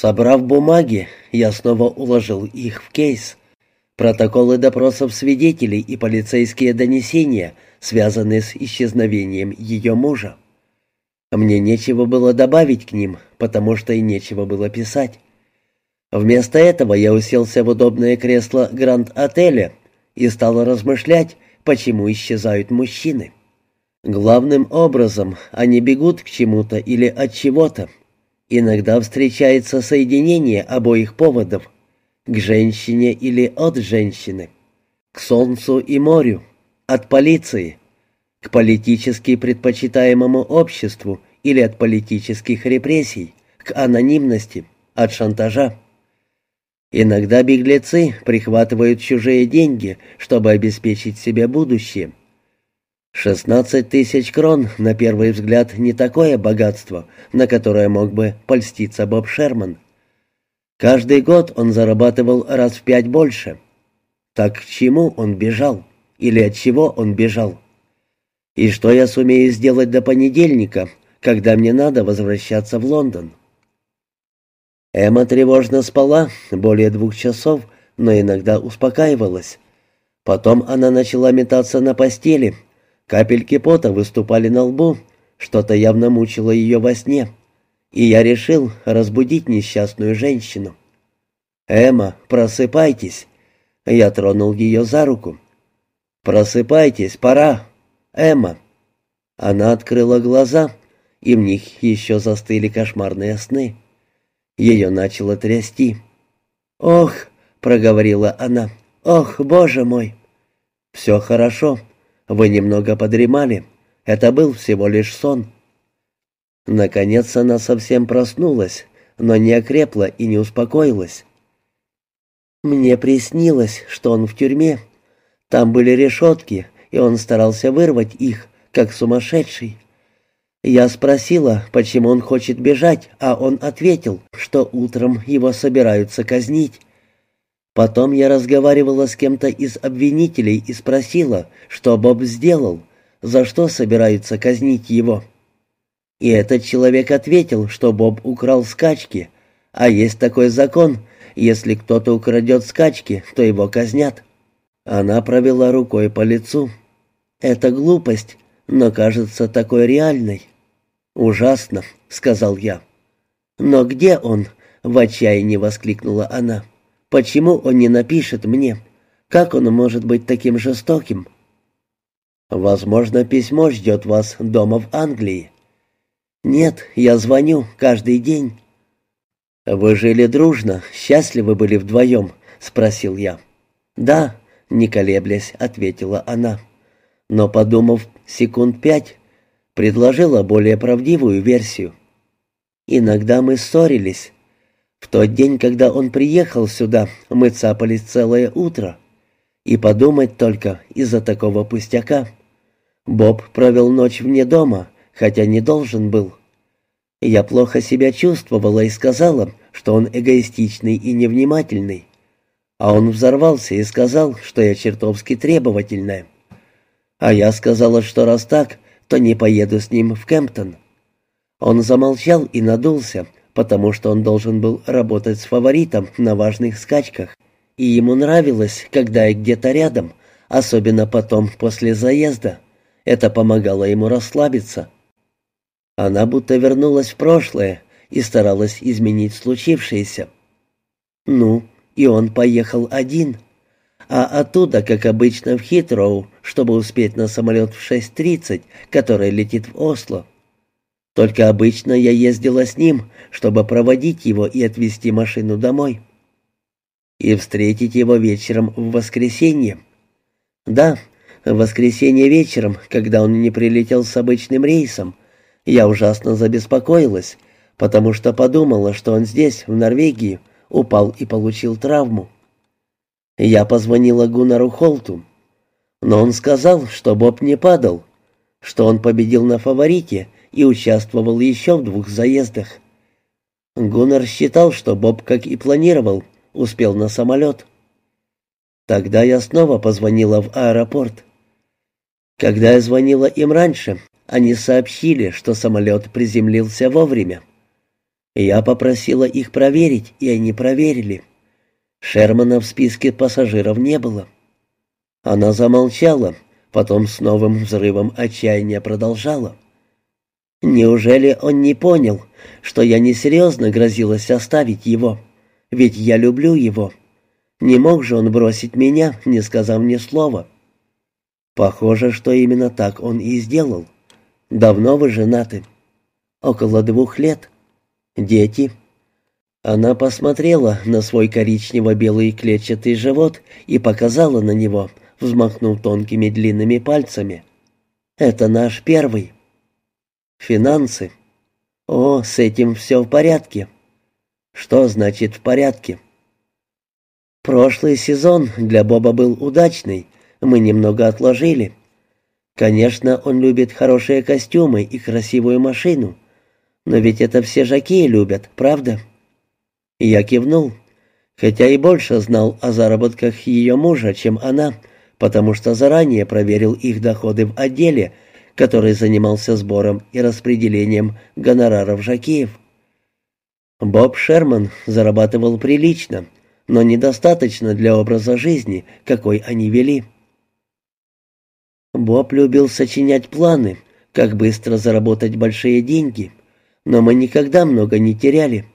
Собрав бумаги, я снова уложил их в кейс. Протоколы допросов свидетелей и полицейские донесения, связанные с исчезновением ее мужа. Мне нечего было добавить к ним, потому что и нечего было писать. Вместо этого я уселся в удобное кресло Гранд-отеля и стал размышлять, почему исчезают мужчины. Главным образом они бегут к чему-то или от чего-то. Иногда встречается соединение обоих поводов — к женщине или от женщины, к солнцу и морю, от полиции, к политически предпочитаемому обществу или от политических репрессий, к анонимности, от шантажа. Иногда беглецы прихватывают чужие деньги, чтобы обеспечить себе будущее. 16 тысяч крон, на первый взгляд, не такое богатство, на которое мог бы польститься Боб Шерман. Каждый год он зарабатывал раз в пять больше. Так к чему он бежал? Или от чего он бежал? И что я сумею сделать до понедельника, когда мне надо возвращаться в Лондон? Эмма тревожно спала более двух часов, но иногда успокаивалась. Потом она начала метаться на постели. Капельки пота выступали на лбу, что-то явно мучило ее во сне. И я решил разбудить несчастную женщину. «Эмма, просыпайтесь!» Я тронул ее за руку. «Просыпайтесь, пора! Эмма!» Она открыла глаза, и в них еще застыли кошмарные сны. Ее начало трясти. «Ох!» — проговорила она. «Ох, боже мой!» «Все хорошо. Вы немного подремали. Это был всего лишь сон». Наконец она совсем проснулась, но не окрепла и не успокоилась. «Мне приснилось, что он в тюрьме. Там были решетки, и он старался вырвать их, как сумасшедший. Я спросила, почему он хочет бежать, а он ответил, что утром его собираются казнить. Потом я разговаривала с кем-то из обвинителей и спросила, что Боб сделал, за что собираются казнить его. И этот человек ответил, что Боб украл скачки, а есть такой закон, если кто-то украдет скачки, то его казнят. Она провела рукой по лицу. Это глупость, но кажется такой реальной. «Ужасно», — сказал я. «Но где он?» — в отчаянии воскликнула она. «Почему он не напишет мне? Как он может быть таким жестоким?» «Возможно, письмо ждет вас дома в Англии». «Нет, я звоню каждый день». «Вы жили дружно, счастливы были вдвоем?» — спросил я. «Да», — не колеблясь, ответила она. Но, подумав секунд пять, предложила более правдивую версию. Иногда мы ссорились. В тот день, когда он приехал сюда, мы цапались целое утро. И подумать только из-за такого пустяка. Боб провел ночь вне дома, хотя не должен был. Я плохо себя чувствовала и сказала, что он эгоистичный и невнимательный. А он взорвался и сказал, что я чертовски требовательная. А я сказала, что раз так, то не поеду с ним в Кемптон. Он замолчал и надулся, потому что он должен был работать с фаворитом на важных скачках, и ему нравилось, когда я где-то рядом, особенно потом, после заезда. Это помогало ему расслабиться. Она будто вернулась в прошлое и старалась изменить случившееся. Ну, и он поехал один — а оттуда, как обычно, в Хитроу, чтобы успеть на самолет в 6.30, который летит в Осло. Только обычно я ездила с ним, чтобы проводить его и отвезти машину домой. И встретить его вечером в воскресенье. Да, в воскресенье вечером, когда он не прилетел с обычным рейсом, я ужасно забеспокоилась, потому что подумала, что он здесь, в Норвегии, упал и получил травму. Я позвонила Гуннару Холту, но он сказал, что Боб не падал, что он победил на фаворите и участвовал еще в двух заездах. Гуннар считал, что Боб, как и планировал, успел на самолет. Тогда я снова позвонила в аэропорт. Когда я звонила им раньше, они сообщили, что самолет приземлился вовремя. Я попросила их проверить, и они проверили. Шермана в списке пассажиров не было. Она замолчала, потом с новым взрывом отчаяния продолжала. Неужели он не понял, что я несерьезно грозилась оставить его? Ведь я люблю его. Не мог же он бросить меня, не сказав мне слова. Похоже, что именно так он и сделал. Давно вы женаты? Около двух лет. Дети? Она посмотрела на свой коричнево-белый клетчатый живот и показала на него, взмахнув тонкими длинными пальцами. «Это наш первый». «Финансы». «О, с этим все в порядке». «Что значит «в порядке»?» «Прошлый сезон для Боба был удачный, мы немного отложили. Конечно, он любит хорошие костюмы и красивую машину, но ведь это все жакеи любят, правда?» Я кивнул, хотя и больше знал о заработках ее мужа, чем она, потому что заранее проверил их доходы в отделе, который занимался сбором и распределением гонораров жакеев. Боб Шерман зарабатывал прилично, но недостаточно для образа жизни, какой они вели. Боб любил сочинять планы, как быстро заработать большие деньги, но мы никогда много не теряли.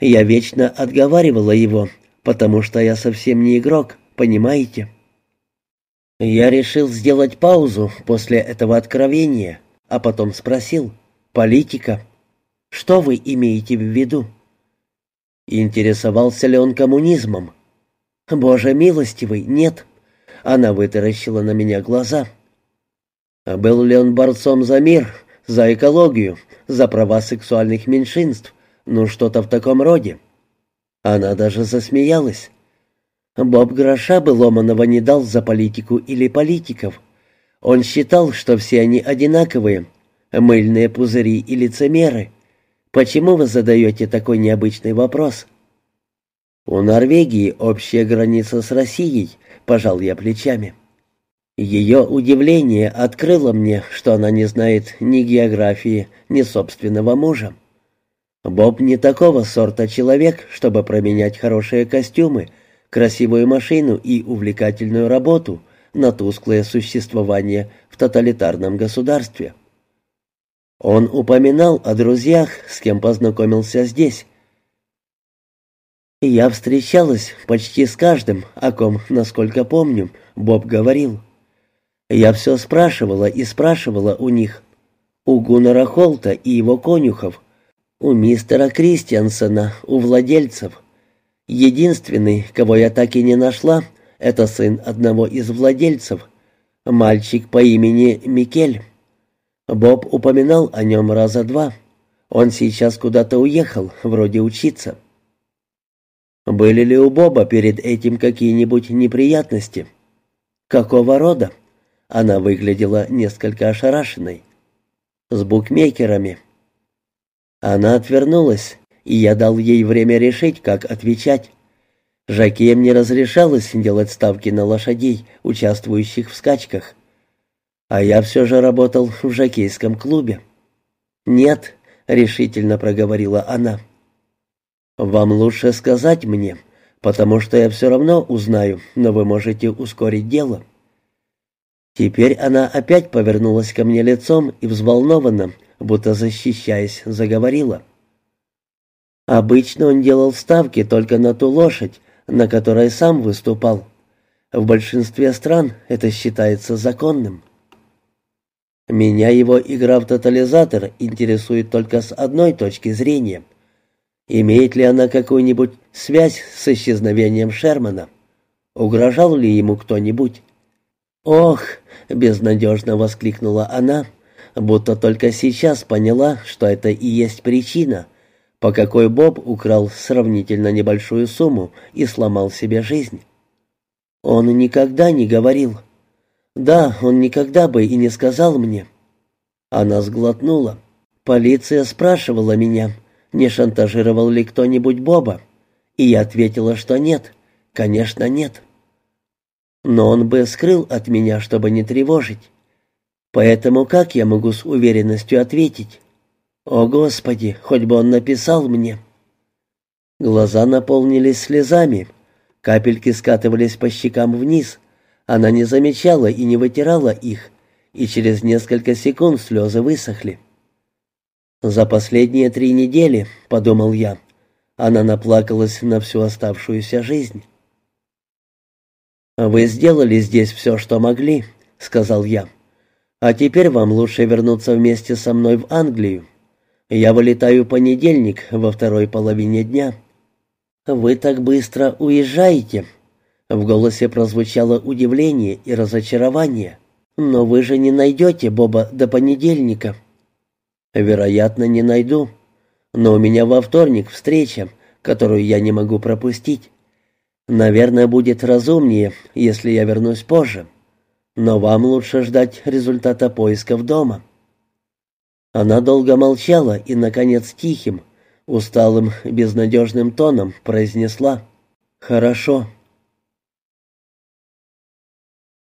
Я вечно отговаривала его, потому что я совсем не игрок, понимаете? Я решил сделать паузу после этого откровения, а потом спросил, «Политика, что вы имеете в виду?» Интересовался ли он коммунизмом? «Боже милостивый, нет». Она вытаращила на меня глаза. «Был ли он борцом за мир, за экологию, за права сексуальных меньшинств, ну что-то в таком роде?» Она даже засмеялась. Боб гроша бы Ломанова не дал за политику или политиков. Он считал, что все они одинаковые, мыльные пузыри и лицемеры. Почему вы задаете такой необычный вопрос? У Норвегии общая граница с Россией, пожал я плечами. Ее удивление открыло мне, что она не знает ни географии, ни собственного мужа. Боб не такого сорта человек, чтобы променять хорошие костюмы красивую машину и увлекательную работу на тусклое существование в тоталитарном государстве. Он упоминал о друзьях, с кем познакомился здесь. Я встречалась почти с каждым, о ком, насколько помню, Боб говорил. Я все спрашивала и спрашивала у них. У Гуннера Холта и его конюхов, у мистера Кристиансена, у владельцев. Единственный, кого я так и не нашла, это сын одного из владельцев, мальчик по имени Микель. Боб упоминал о нем раза два. Он сейчас куда-то уехал, вроде учиться. Были ли у Боба перед этим какие-нибудь неприятности? Какого рода? Она выглядела несколько ошарашенной. С букмекерами. Она отвернулась, и я дал ей время решить, как отвечать. Жакеем не разрешалось делать ставки на лошадей, участвующих в скачках. А я все же работал в жакейском клубе. «Нет», — решительно проговорила она. «Вам лучше сказать мне, потому что я все равно узнаю, но вы можете ускорить дело». Теперь она опять повернулась ко мне лицом и взволнованно, будто защищаясь, заговорила. Обычно он делал ставки только на ту лошадь, на которой сам выступал. В большинстве стран это считается законным. Меня его игра в тотализатор интересует только с одной точки зрения. Имеет ли она какую-нибудь связь с исчезновением Шермана? Угрожал ли ему кто-нибудь? «Ох!» — безнадежно воскликнула она, будто только сейчас поняла, что это и есть причина — по какой Боб украл сравнительно небольшую сумму и сломал себе жизнь. Он никогда не говорил. Да, он никогда бы и не сказал мне. Она сглотнула. Полиция спрашивала меня, не шантажировал ли кто-нибудь Боба, и я ответила, что нет, конечно, нет. Но он бы скрыл от меня, чтобы не тревожить. Поэтому как я могу с уверенностью ответить? О, Господи, хоть бы он написал мне. Глаза наполнились слезами, капельки скатывались по щекам вниз. Она не замечала и не вытирала их, и через несколько секунд слезы высохли. «За последние три недели», — подумал я, — она наплакалась на всю оставшуюся жизнь. «Вы сделали здесь все, что могли», — сказал я. «А теперь вам лучше вернуться вместе со мной в Англию. Я вылетаю понедельник во второй половине дня». «Вы так быстро уезжаете?» В голосе прозвучало удивление и разочарование. «Но вы же не найдете Боба до понедельника». «Вероятно, не найду. Но у меня во вторник встреча, которую я не могу пропустить. Наверное, будет разумнее, если я вернусь позже. Но вам лучше ждать результата поисков дома». Она долго молчала и, наконец, тихим, усталым, безнадежным тоном произнесла «Хорошо».